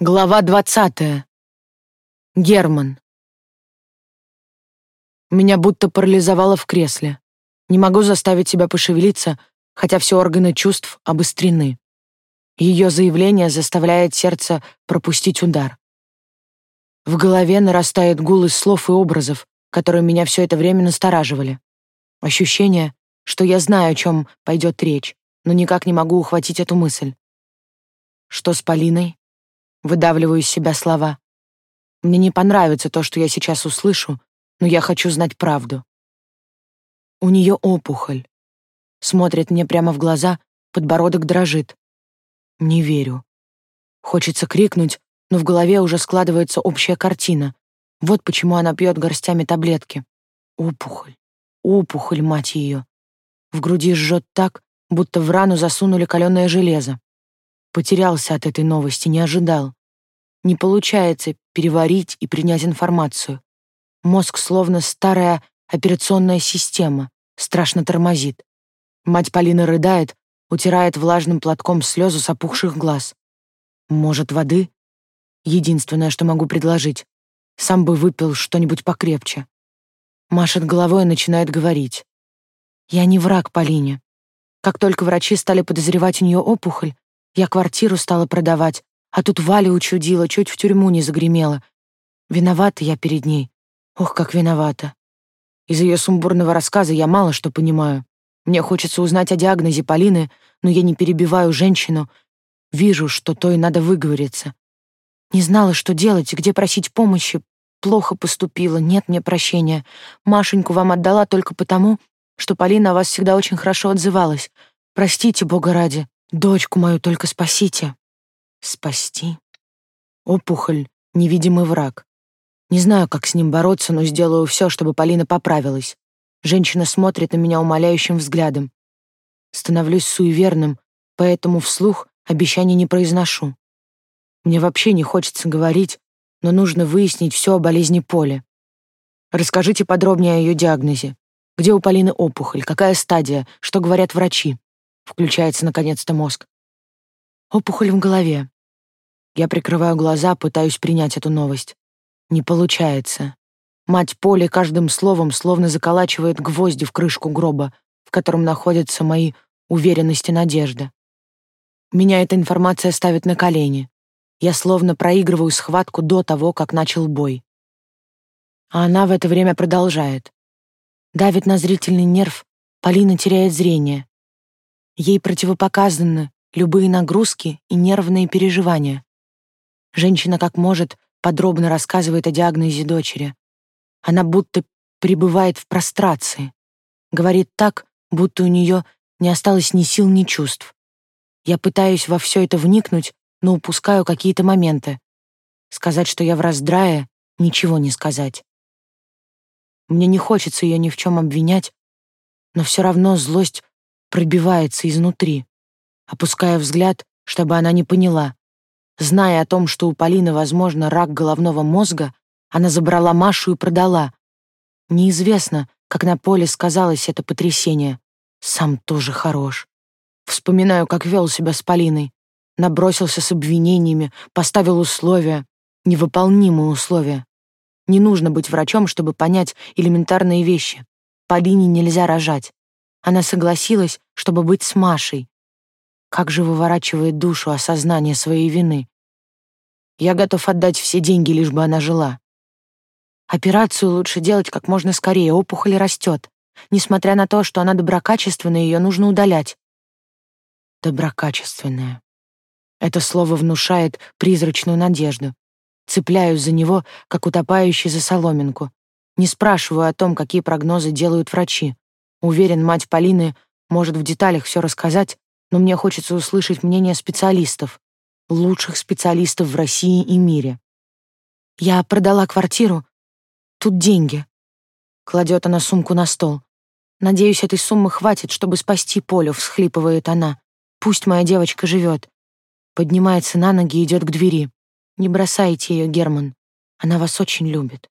Глава двадцатая. Герман. Меня будто парализовало в кресле. Не могу заставить себя пошевелиться, хотя все органы чувств обострены. Ее заявление заставляет сердце пропустить удар. В голове нарастает гул из слов и образов, которые меня все это время настораживали. Ощущение, что я знаю, о чем пойдет речь, но никак не могу ухватить эту мысль. Что с Полиной? Выдавливаю из себя слова. Мне не понравится то, что я сейчас услышу, но я хочу знать правду. У нее опухоль. Смотрит мне прямо в глаза, подбородок дрожит. Не верю. Хочется крикнуть, но в голове уже складывается общая картина. Вот почему она пьет горстями таблетки. Опухоль. Опухоль, мать ее. В груди жжет так, будто в рану засунули каленое железо. Потерялся от этой новости, не ожидал. Не получается переварить и принять информацию. Мозг словно старая операционная система, страшно тормозит. Мать Полины рыдает, утирает влажным платком слезы с опухших глаз. Может, воды? Единственное, что могу предложить. Сам бы выпил что-нибудь покрепче. Машет головой и начинает говорить. Я не враг Полине. Как только врачи стали подозревать у нее опухоль, я квартиру стала продавать, а тут Валя учудила, чуть в тюрьму не загремела. Виновата я перед ней. Ох, как виновата. Из ее сумбурного рассказа я мало что понимаю. Мне хочется узнать о диагнозе Полины, но я не перебиваю женщину. Вижу, что то и надо выговориться. Не знала, что делать и где просить помощи. Плохо поступила, нет мне прощения. Машеньку вам отдала только потому, что Полина о вас всегда очень хорошо отзывалась. Простите, Бога ради. Дочку мою только спасите. Спасти. Опухоль — невидимый враг. Не знаю, как с ним бороться, но сделаю все, чтобы Полина поправилась. Женщина смотрит на меня умоляющим взглядом. Становлюсь суеверным, поэтому вслух обещаний не произношу. Мне вообще не хочется говорить, но нужно выяснить все о болезни Поли. Расскажите подробнее о ее диагнозе. Где у Полины опухоль, какая стадия, что говорят врачи? Включается наконец-то мозг. Опухоль в голове. Я прикрываю глаза, пытаюсь принять эту новость. Не получается. Мать Поли каждым словом словно заколачивает гвозди в крышку гроба, в котором находятся мои уверенность и надежда. Меня эта информация ставит на колени. Я словно проигрываю схватку до того, как начал бой. А она в это время продолжает. Давит на зрительный нерв, Полина теряет зрение. Ей противопоказаны любые нагрузки и нервные переживания. Женщина как может подробно рассказывает о диагнозе дочери. Она будто пребывает в прострации. Говорит так, будто у нее не осталось ни сил, ни чувств. Я пытаюсь во все это вникнуть, но упускаю какие-то моменты. Сказать, что я в раздрае, ничего не сказать. Мне не хочется ее ни в чем обвинять, но все равно злость пробивается изнутри, опуская взгляд, чтобы она не поняла. Зная о том, что у Полины, возможно, рак головного мозга, она забрала Машу и продала. Неизвестно, как на поле сказалось это потрясение. Сам тоже хорош. Вспоминаю, как вел себя с Полиной. Набросился с обвинениями, поставил условия, невыполнимые условия. Не нужно быть врачом, чтобы понять элементарные вещи. Полине нельзя рожать. Она согласилась, чтобы быть с Машей. Как же выворачивает душу осознание своей вины. Я готов отдать все деньги, лишь бы она жила. Операцию лучше делать как можно скорее, опухоль растет. Несмотря на то, что она доброкачественная, ее нужно удалять. Доброкачественная. Это слово внушает призрачную надежду. Цепляюсь за него, как утопающий за соломинку. Не спрашиваю о том, какие прогнозы делают врачи. Уверен, мать Полины может в деталях все рассказать, но мне хочется услышать мнение специалистов, лучших специалистов в России и мире. Я продала квартиру. Тут деньги. Кладет она сумку на стол. Надеюсь, этой суммы хватит, чтобы спасти Полю, всхлипывает она. Пусть моя девочка живет. Поднимается на ноги и идет к двери. Не бросайте ее, Герман. Она вас очень любит.